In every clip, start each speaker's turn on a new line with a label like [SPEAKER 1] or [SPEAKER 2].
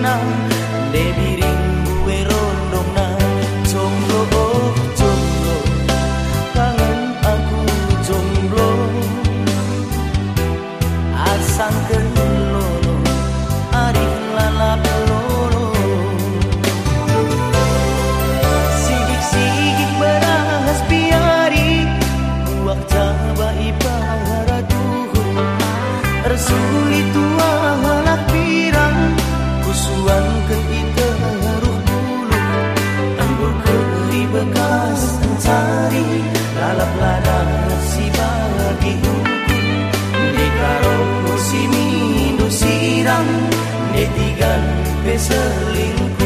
[SPEAKER 1] now 月色灵魂。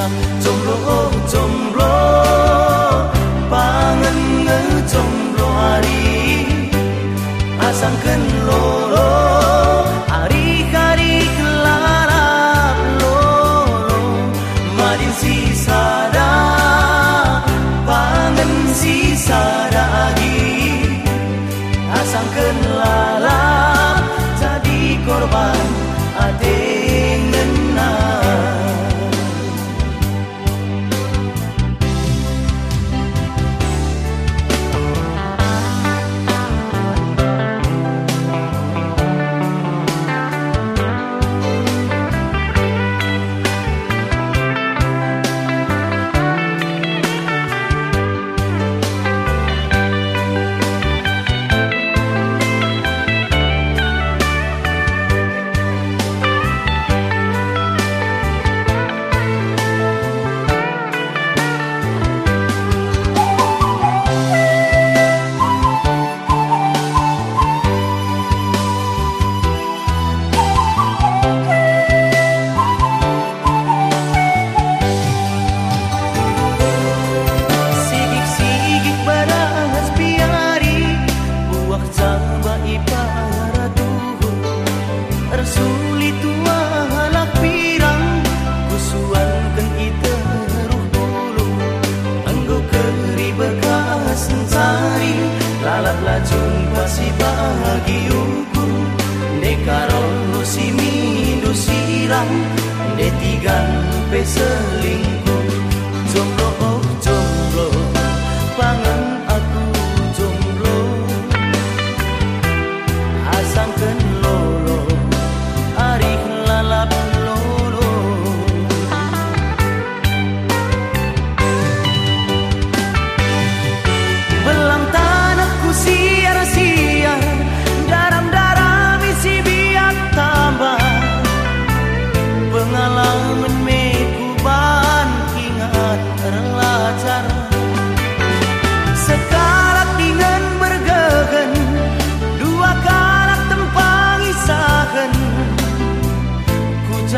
[SPEAKER 1] I'm Detigan pe selingkuh Jomblo